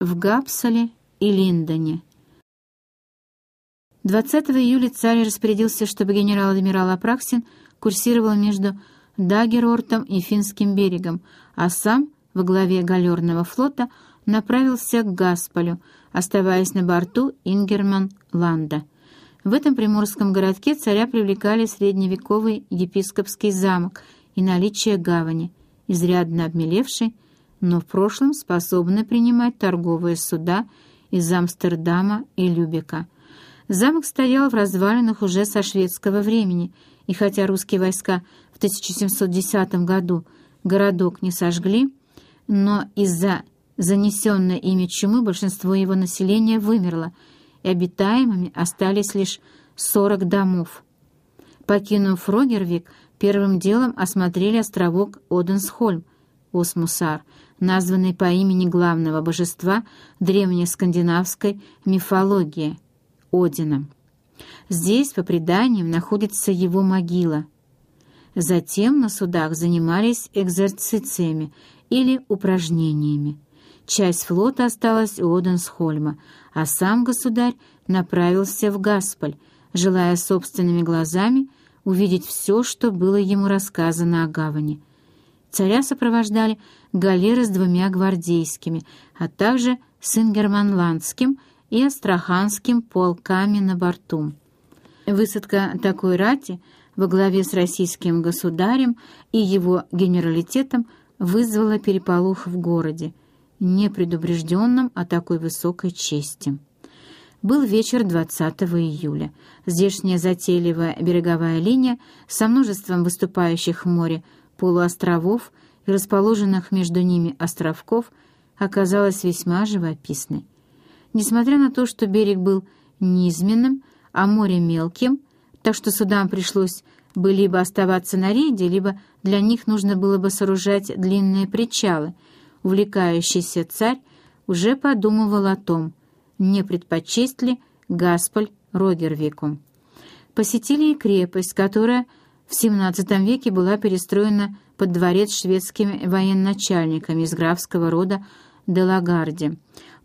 в Гапсале и Линдоне. 20 июля царь распорядился, чтобы генерал-адмирал Апраксин курсировал между Дагерортом и Финским берегом, а сам во главе галерного флота направился к Гасполю, оставаясь на борту Ингерман-Ланда. В этом приморском городке царя привлекали средневековый епископский замок и наличие гавани, изрядно обмелевшей, но в прошлом способны принимать торговые суда из Амстердама и Любека. Замок стоял в развалинах уже со шведского времени, и хотя русские войска в 1710 году городок не сожгли, но из-за занесенной ими чумы большинство его населения вымерло, и обитаемыми остались лишь 40 домов. Покинув Рогервик, первым делом осмотрели островок Оденсхольм, Осмусар, названный по имени главного божества древнескандинавской мифологии — Одина. Здесь, по преданиям, находится его могила. Затем на судах занимались экзерцициями или упражнениями. Часть флота осталась у Оденсхольма, а сам государь направился в Гасполь, желая собственными глазами увидеть все, что было ему рассказано о гавани. Царя сопровождали галеры с двумя гвардейскими, а также с Ингерманландским и Астраханским полками на борту. Высадка такой рати во главе с российским государем и его генералитетом вызвала переполох в городе, непредупрежденном о такой высокой чести. Был вечер 20 июля. Здешняя затейливая береговая линия со множеством выступающих в море полуостровов и расположенных между ними островков оказалась весьма живописной. Несмотря на то, что берег был низменным, а море мелким, так что судам пришлось бы либо оставаться на рейде, либо для них нужно было бы сооружать длинные причалы, увлекающийся царь уже подумывал о том, не предпочесть ли Гаспаль Рогервику. Посетили и крепость, которая в XVII веке была перестроена под дворец шведскими военачальниками из графского рода Делагарди.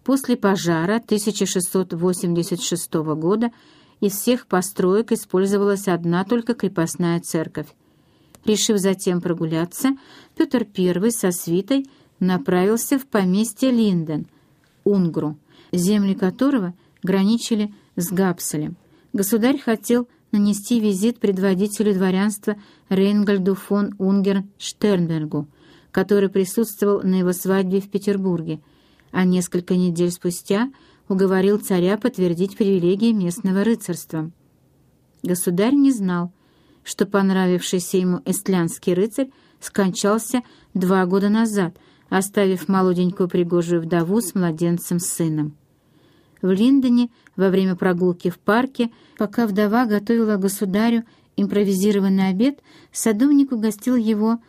После пожара 1686 года из всех построек использовалась одна только крепостная церковь. Решив затем прогуляться, Петр I со свитой направился в поместье Линден, Унгру, земли которого граничили с Гапселем. Государь хотел нанести визит предводителю дворянства Рейнгольду фон Унгерн-Штернбергу, который присутствовал на его свадьбе в Петербурге, а несколько недель спустя уговорил царя подтвердить привилегии местного рыцарства. Государь не знал, что понравившийся ему эстлянский рыцарь скончался два года назад, оставив молоденькую пригожую вдову с младенцем-сыном. В Линдоне во время прогулки в парке, пока вдова готовила государю импровизированный обед, садовник угостил его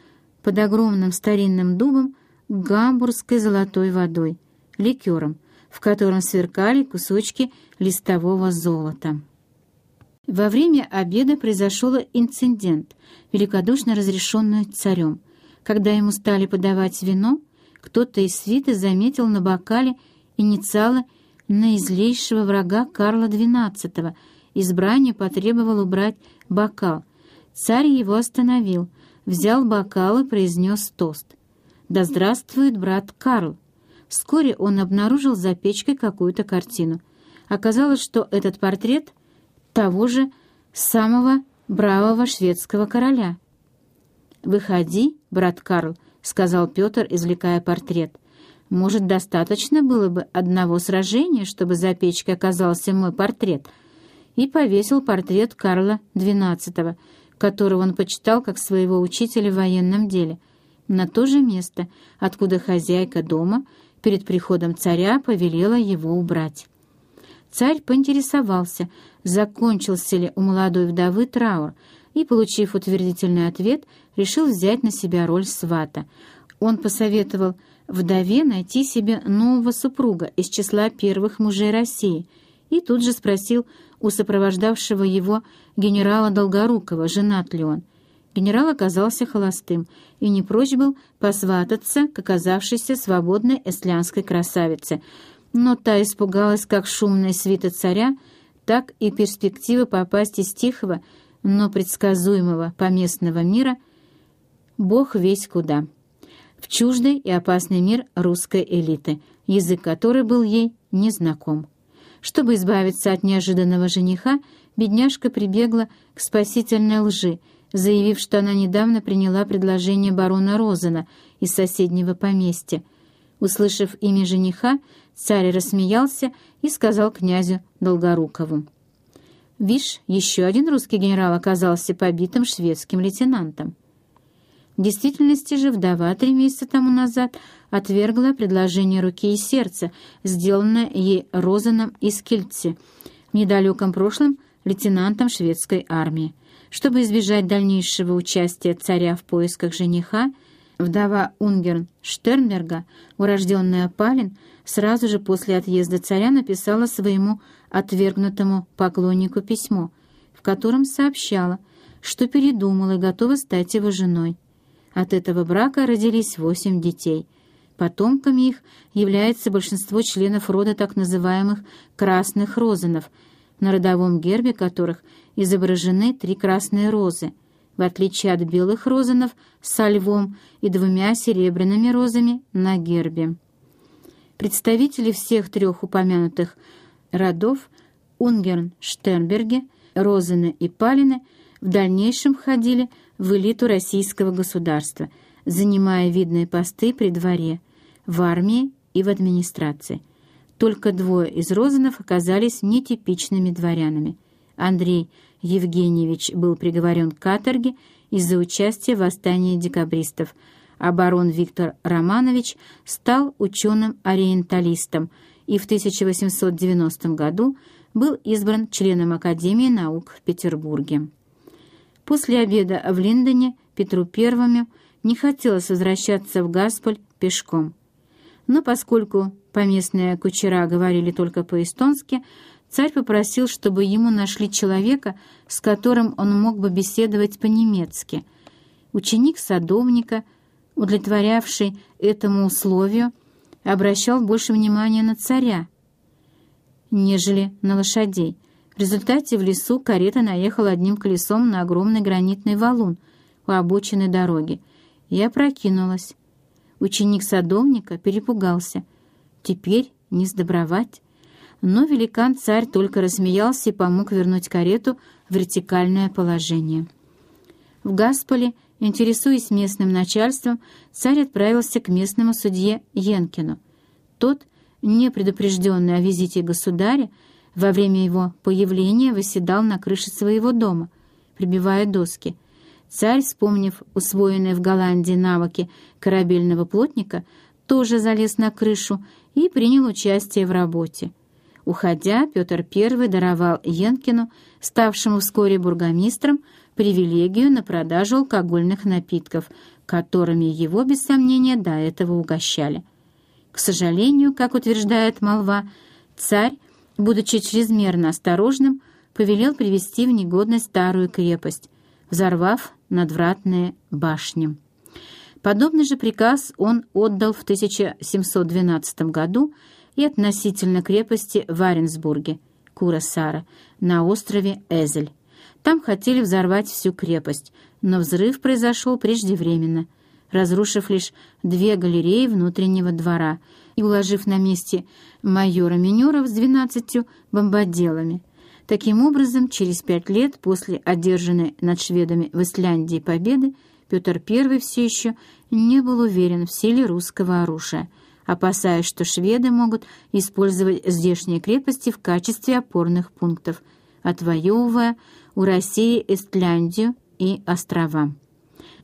под огромным старинным дубом гамбургской золотой водой, ликером, в котором сверкали кусочки листового золота. Во время обеда произошел инцидент, великодушно разрешенный царем. Когда ему стали подавать вино, кто-то из свиты заметил на бокале инициалы наизлейшего врага Карла XII. Избрание потребовал убрать бокал. Царь его остановил, взял бокал и произнес тост. «Да здравствует брат Карл!» Вскоре он обнаружил за печкой какую-то картину. Оказалось, что этот портрет того же самого бравого шведского короля. «Выходи, брат Карл», — сказал Петр, извлекая портрет. Может, достаточно было бы одного сражения, чтобы за печкой оказался мой портрет, и повесил портрет Карла XII, которого он почитал как своего учителя в военном деле, на то же место, откуда хозяйка дома перед приходом царя повелела его убрать. Царь поинтересовался, закончился ли у молодой вдовы траур, и, получив утвердительный ответ, решил взять на себя роль свата. Он посоветовал вдове найти себе нового супруга из числа первых мужей России, и тут же спросил у сопровождавшего его генерала Долгорукова, женат ли он. генерал оказался холостым и не прочь был посвататься к оказавшейся свободной эстлянской красавице, но та испугалась как шумной свита царя, так и перспективы попасть из тихого, но предсказуемого поместного мира. Бог весь куда, в чуждый и опасный мир русской элиты, язык которой был ей незнаком. Чтобы избавиться от неожиданного жениха, бедняжка прибегла к спасительной лжи, заявив, что она недавно приняла предложение барона Розена из соседнего поместья. Услышав имя жениха, царь рассмеялся и сказал князю Долгорукову. «Вишь, еще один русский генерал оказался побитым шведским лейтенантом». В действительности же вдова три месяца тому назад отвергла предложение руки и сердца, сделанное ей Розаном из Кельтси, в недалеком прошлом лейтенантом шведской армии. Чтобы избежать дальнейшего участия царя в поисках жениха, вдова Унгерн Штернберга, урожденная Палин, сразу же после отъезда царя написала своему отвергнутому поклоннику письмо, в котором сообщала, что передумала и готова стать его женой. От этого брака родились восемь детей. Потомками их является большинство членов рода так называемых «красных розанов», на родовом гербе которых изображены три красные розы, в отличие от белых розанов со львом и двумя серебряными розами на гербе. Представители всех трех упомянутых родов Унгерн, Штернберге, Розены и Палины в дальнейшем входили в элиту российского государства, занимая видные посты при дворе, в армии и в администрации. Только двое из Розанов оказались нетипичными дворянами. Андрей Евгеньевич был приговорен к каторге из-за участия в восстании декабристов, а барон Виктор Романович стал ученым-ориенталистом и в 1890 году был избран членом Академии наук в Петербурге. После обеда в Линдоне Петру Первому не хотелось возвращаться в Гасполь пешком. Но поскольку поместные кучера говорили только по-эстонски, царь попросил, чтобы ему нашли человека, с которым он мог бы беседовать по-немецки. Ученик садовника, удовлетворявший этому условию, обращал больше внимания на царя, нежели на лошадей — в результате в лесу карета наехала одним колесом на огромный гранитный валун у обочины дороги и опрокинулась. Ученик садовника перепугался. Теперь не сдобровать. Но великан-царь только рассмеялся и помог вернуть карету в вертикальное положение. В Гасполе, интересуясь местным начальством, царь отправился к местному судье Енкину. Тот, не предупрежденный о визите государя, во время его появления восседал на крыше своего дома, прибивая доски. Царь, вспомнив усвоенные в Голландии навыки корабельного плотника, тоже залез на крышу и принял участие в работе. Уходя, Петр I даровал Янкину, ставшему вскоре бургомистром, привилегию на продажу алкогольных напитков, которыми его, без сомнения, до этого угощали. К сожалению, как утверждает молва, царь будучи чрезмерно осторожным, повелел привести в негодность старую крепость, взорвав надвратные башни. Подобный же приказ он отдал в 1712 году и относительно крепости в Аренсбурге, Курасара, на острове Эзель. Там хотели взорвать всю крепость, но взрыв произошел преждевременно, разрушив лишь две галереи внутреннего двора — и уложив на месте майора Минеров с двенадцатью бомбоделами. Таким образом, через пять лет после одержанной над шведами в Исляндии победы Петр I все еще не был уверен в силе русского оружия, опасаясь, что шведы могут использовать здешние крепости в качестве опорных пунктов, отвоевывая у России Эстляндию и острова.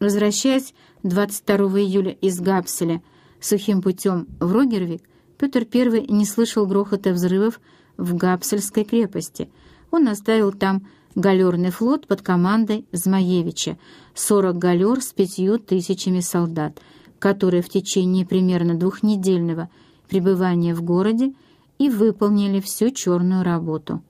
Возвращаясь 22 июля из Гапселя сухим путем в Рогервик, Петр I не слышал грохота взрывов в Гапсельской крепости. Он оставил там галерный флот под командой Змаевича, 40 галер с пятью тысячами солдат, которые в течение примерно двухнедельного пребывания в городе и выполнили всю черную работу.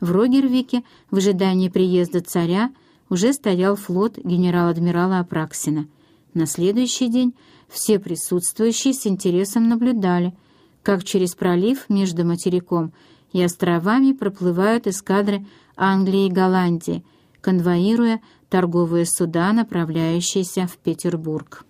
В Рогервике, в ожидании приезда царя, уже стоял флот генерал-адмирала Апраксина. На следующий день все присутствующие с интересом наблюдали, как через пролив между материком и островами проплывают эскадры Англии и Голландии, конвоируя торговые суда, направляющиеся в Петербург.